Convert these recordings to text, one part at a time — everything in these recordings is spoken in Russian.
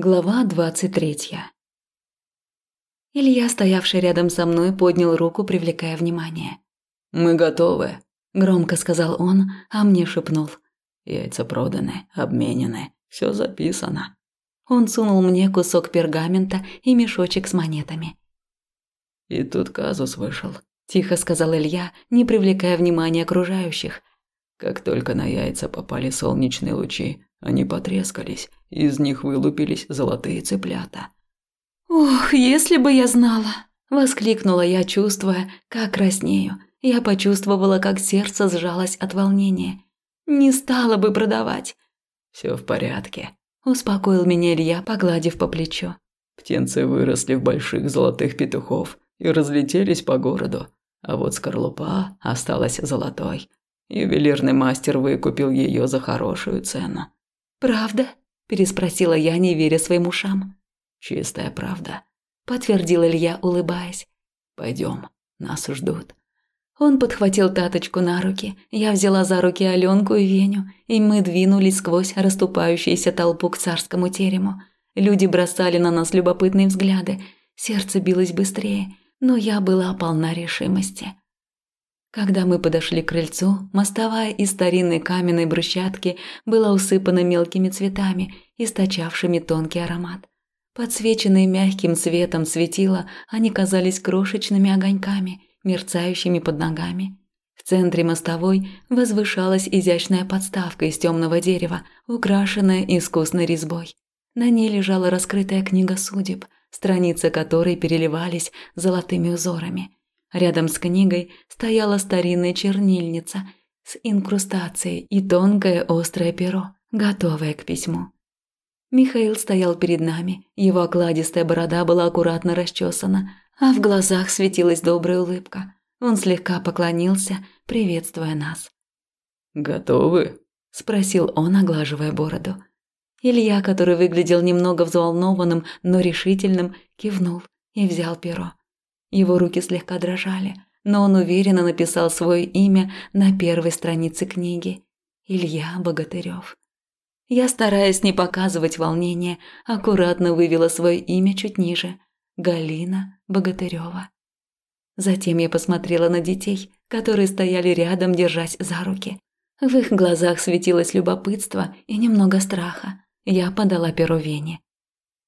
Глава двадцать третья. Илья, стоявший рядом со мной, поднял руку, привлекая внимание. «Мы готовы», – громко сказал он, а мне шепнул. «Яйца проданы, обменены, все записано». Он сунул мне кусок пергамента и мешочек с монетами. «И тут казус вышел», – тихо сказал Илья, не привлекая внимания окружающих. «Как только на яйца попали солнечные лучи, они потрескались, из них вылупились золотые цыплята. «Ох, если бы я знала!» – воскликнула я, чувствуя, как краснею. Я почувствовала, как сердце сжалось от волнения. Не стала бы продавать. Все в порядке», – успокоил меня Илья, погладив по плечу. «Птенцы выросли в больших золотых петухов и разлетелись по городу, а вот скорлупа осталась золотой. Ювелирный мастер выкупил ее за хорошую цену. «Правда?» – переспросила я, не веря своим ушам. «Чистая правда», – подтвердил Илья, улыбаясь. Пойдем, нас ждут». Он подхватил таточку на руки, я взяла за руки Аленку и Веню, и мы двинулись сквозь расступающуюся толпу к царскому терему. Люди бросали на нас любопытные взгляды, сердце билось быстрее, но я была полна решимости. Когда мы подошли к крыльцу, мостовая из старинной каменной брусчатки была усыпана мелкими цветами, источавшими тонкий аромат. Подсвеченные мягким светом светила, они казались крошечными огоньками, мерцающими под ногами. В центре мостовой возвышалась изящная подставка из темного дерева, украшенная искусной резьбой. На ней лежала раскрытая книга судеб, страницы которой переливались золотыми узорами – Рядом с книгой стояла старинная чернильница с инкрустацией и тонкое острое перо, готовое к письму. Михаил стоял перед нами, его окладистая борода была аккуратно расчесана, а в глазах светилась добрая улыбка. Он слегка поклонился, приветствуя нас. «Готовы?» – спросил он, оглаживая бороду. Илья, который выглядел немного взволнованным, но решительным, кивнул и взял перо. Его руки слегка дрожали, но он уверенно написал свое имя на первой странице книги. Илья Богатырев. Я, стараясь не показывать волнения, аккуратно вывела свое имя чуть ниже. Галина Богатырева. Затем я посмотрела на детей, которые стояли рядом, держась за руки. В их глазах светилось любопытство и немного страха. Я подала перо Вене.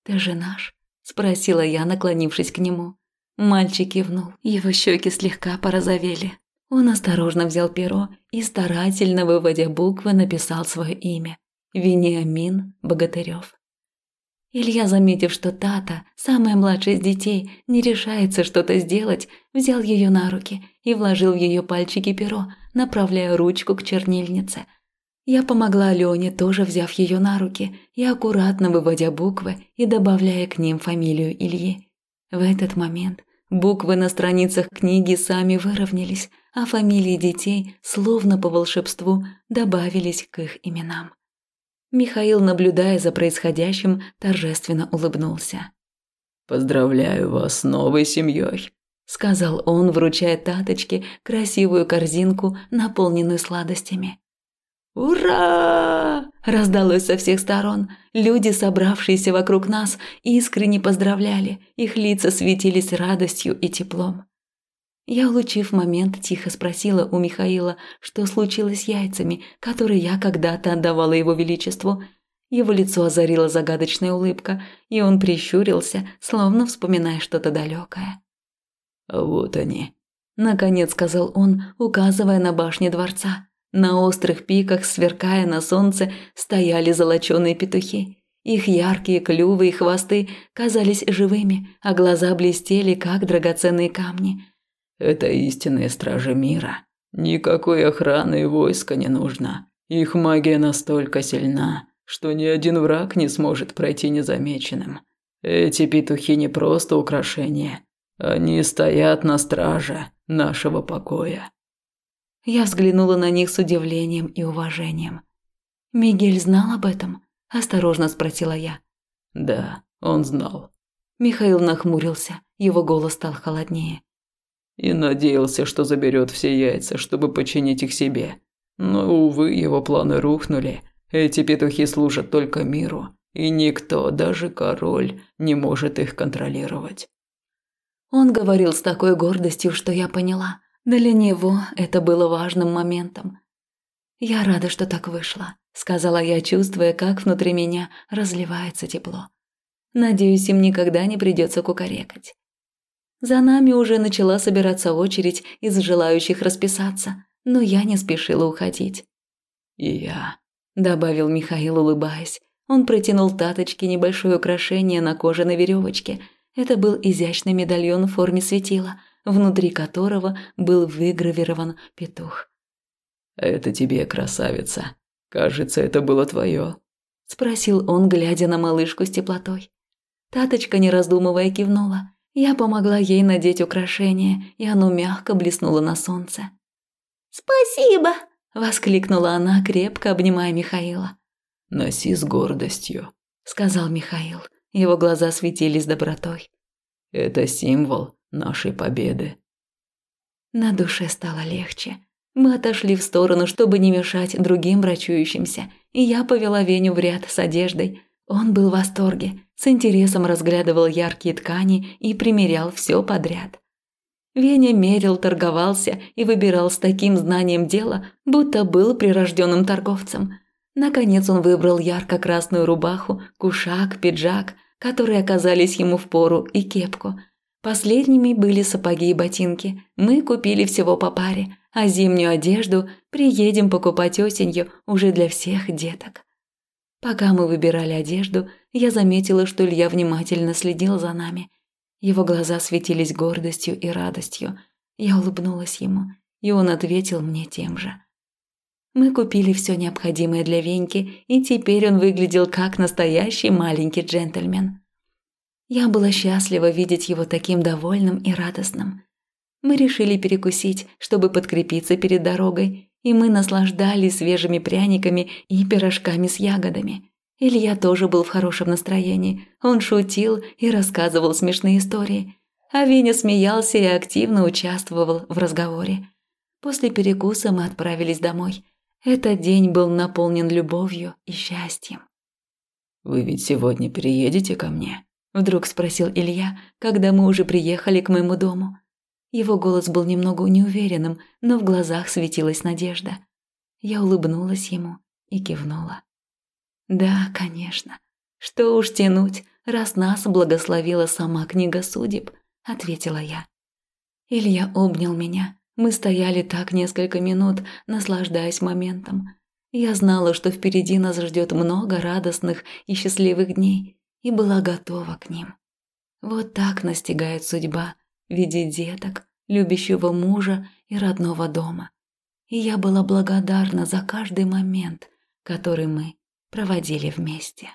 «Ты же наш?» – спросила я, наклонившись к нему. Мальчик кивнул, его щеки слегка порозовели. Он осторожно взял перо и, старательно выводя буквы, написал свое имя. Вениамин Богатырев. Илья, заметив, что Тата, самая младшая из детей, не решается что-то сделать, взял ее на руки и вложил в ее пальчики перо, направляя ручку к чернильнице. Я помогла Лене, тоже взяв ее на руки и аккуратно выводя буквы и добавляя к ним фамилию Ильи. В этот момент Буквы на страницах книги сами выровнялись, а фамилии детей, словно по волшебству, добавились к их именам. Михаил, наблюдая за происходящим, торжественно улыбнулся. «Поздравляю вас с новой семьей», – сказал он, вручая таточке красивую корзинку, наполненную сладостями. «Ура!» – раздалось со всех сторон. Люди, собравшиеся вокруг нас, искренне поздравляли. Их лица светились радостью и теплом. Я, улучив момент, тихо спросила у Михаила, что случилось с яйцами, которые я когда-то отдавала его величеству. Его лицо озарила загадочная улыбка, и он прищурился, словно вспоминая что-то далекое. «Вот они», – наконец сказал он, указывая на башни дворца. На острых пиках, сверкая на солнце, стояли золоченые петухи. Их яркие клювы и хвосты казались живыми, а глаза блестели, как драгоценные камни. «Это истинные стражи мира. Никакой охраны и войска не нужно. Их магия настолько сильна, что ни один враг не сможет пройти незамеченным. Эти петухи не просто украшения. Они стоят на страже нашего покоя». Я взглянула на них с удивлением и уважением. «Мигель знал об этом?» – осторожно спросила я. «Да, он знал». Михаил нахмурился, его голос стал холоднее. «И надеялся, что заберет все яйца, чтобы починить их себе. Но, увы, его планы рухнули. Эти петухи служат только миру. и никто, даже король, не может их контролировать. Он говорил с такой гордостью, что я поняла. Для него это было важным моментом. «Я рада, что так вышло», – сказала я, чувствуя, как внутри меня разливается тепло. «Надеюсь, им никогда не придется кукарекать». За нами уже начала собираться очередь из желающих расписаться, но я не спешила уходить. «И я», – добавил Михаил, улыбаясь. Он протянул таточке небольшое украшение на кожаной веревочке. Это был изящный медальон в форме светила, внутри которого был выгравирован петух. «Это тебе, красавица. Кажется, это было твое», – спросил он, глядя на малышку с теплотой. Таточка, не раздумывая, кивнула. Я помогла ей надеть украшение, и оно мягко блеснуло на солнце. «Спасибо!» – воскликнула она, крепко обнимая Михаила. «Носи с гордостью», – сказал Михаил. Его глаза светились добротой. «Это символ нашей победы». На душе стало легче. Мы отошли в сторону, чтобы не мешать другим врачующимся, и я повела Веню в ряд с одеждой. Он был в восторге, с интересом разглядывал яркие ткани и примерял все подряд. Веня мерил, торговался и выбирал с таким знанием дела, будто был прирожденным торговцем – Наконец он выбрал ярко-красную рубаху, кушак, пиджак, которые оказались ему в пору, и кепку. Последними были сапоги и ботинки. Мы купили всего по паре, а зимнюю одежду приедем покупать осенью уже для всех деток. Пока мы выбирали одежду, я заметила, что Илья внимательно следил за нами. Его глаза светились гордостью и радостью. Я улыбнулась ему, и он ответил мне тем же. Мы купили все необходимое для Веньки, и теперь он выглядел как настоящий маленький джентльмен. Я была счастлива видеть его таким довольным и радостным. Мы решили перекусить, чтобы подкрепиться перед дорогой, и мы наслаждались свежими пряниками и пирожками с ягодами. Илья тоже был в хорошем настроении. Он шутил и рассказывал смешные истории. А Веня смеялся и активно участвовал в разговоре. После перекуса мы отправились домой. Этот день был наполнен любовью и счастьем. «Вы ведь сегодня приедете ко мне?» – вдруг спросил Илья, когда мы уже приехали к моему дому. Его голос был немного неуверенным, но в глазах светилась надежда. Я улыбнулась ему и кивнула. «Да, конечно. Что уж тянуть, раз нас благословила сама книга судеб», – ответила я. Илья обнял меня, мы стояли так несколько минут, наслаждаясь моментом. Я знала, что впереди нас ждет много радостных и счастливых дней, и была готова к ним. Вот так настигает судьба в виде деток, любящего мужа и родного дома. И я была благодарна за каждый момент, который мы проводили вместе.